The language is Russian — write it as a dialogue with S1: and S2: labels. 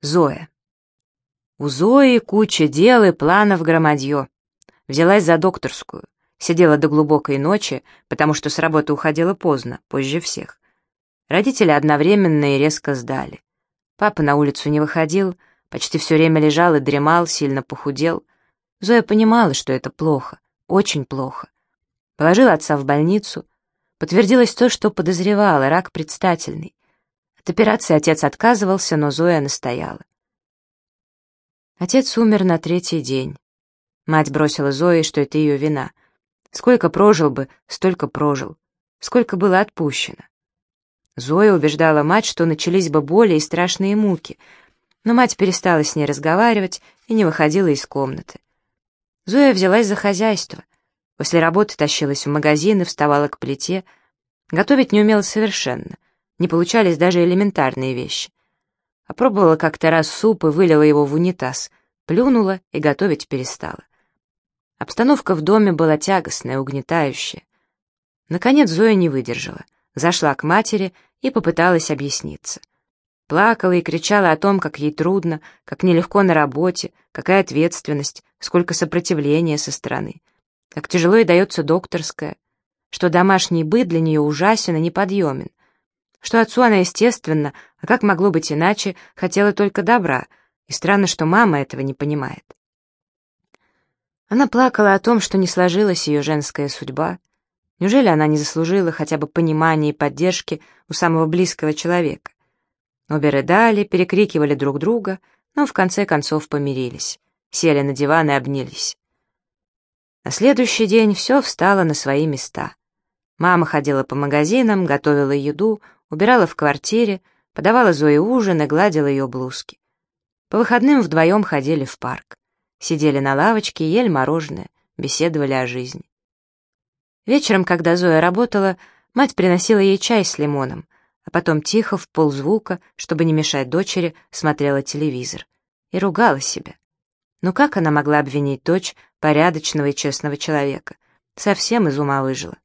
S1: Зоя. У Зои куча дел и планов громадье. Взялась за докторскую. Сидела до глубокой ночи, потому что с работы уходила поздно, позже всех. Родители одновременно и резко сдали. Папа на улицу не выходил, почти все время лежал и дремал, сильно похудел. Зоя понимала, что это плохо, очень плохо. Положила отца в больницу. Подтвердилось то, что подозревала, рак предстательный. От операции отец отказывался, но Зоя настояла. Отец умер на третий день. Мать бросила Зои, что это ее вина. Сколько прожил бы, столько прожил. Сколько было отпущено. Зоя убеждала мать, что начались бы боли и страшные муки, но мать перестала с ней разговаривать и не выходила из комнаты. Зоя взялась за хозяйство. После работы тащилась в магазин и вставала к плите. Готовить не умела совершенно. Не получались даже элементарные вещи. Опробовала как-то раз суп и вылила его в унитаз, плюнула и готовить перестала. Обстановка в доме была тягостная, угнетающая. Наконец Зоя не выдержала, зашла к матери и попыталась объясниться. Плакала и кричала о том, как ей трудно, как нелегко на работе, какая ответственность, сколько сопротивления со стороны, как тяжело ей дается докторская, что домашний быт для нее ужасен и неподъемен, что отцу она, естественно, а как могло быть иначе, хотела только добра, и странно, что мама этого не понимает. Она плакала о том, что не сложилась ее женская судьба. Неужели она не заслужила хотя бы понимания и поддержки у самого близкого человека? Обе рыдали, перекрикивали друг друга, но в конце концов помирились, сели на диван и обнялись. На следующий день все встало на свои места. Мама ходила по магазинам, готовила еду, убирала в квартире, подавала Зое ужин и гладила ее блузки. По выходным вдвоем ходили в парк. Сидели на лавочке, ели мороженое, беседовали о жизни. Вечером, когда Зоя работала, мать приносила ей чай с лимоном, а потом тихо, в ползвука, чтобы не мешать дочери, смотрела телевизор. И ругала себя. Ну как она могла обвинить дочь порядочного и честного человека? Совсем из ума выжила.